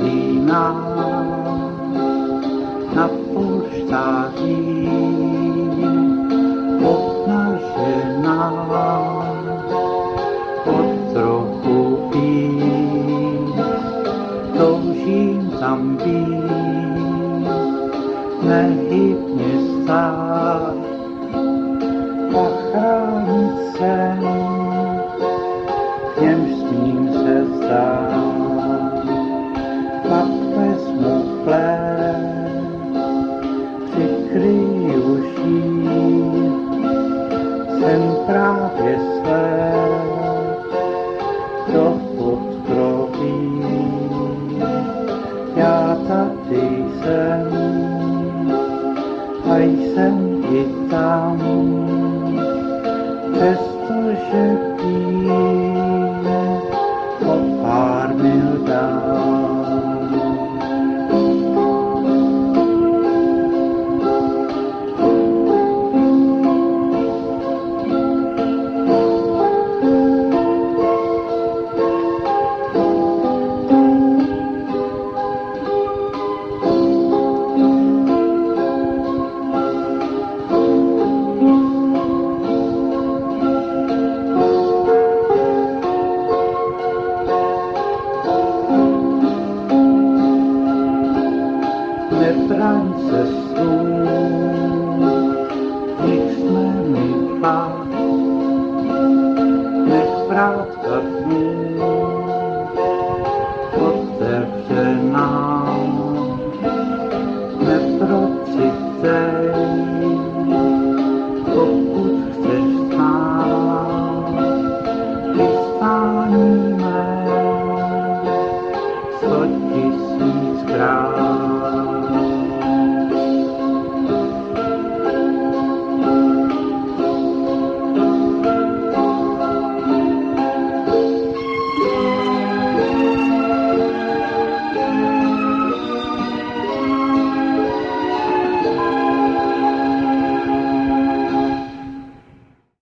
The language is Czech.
slína na polštáří odnažená od trochu víc. Toužím tam být nehybně stát ochránit se jsem i tam, přestože píš, nebraň cestu, nicme mi pát, nech otevře.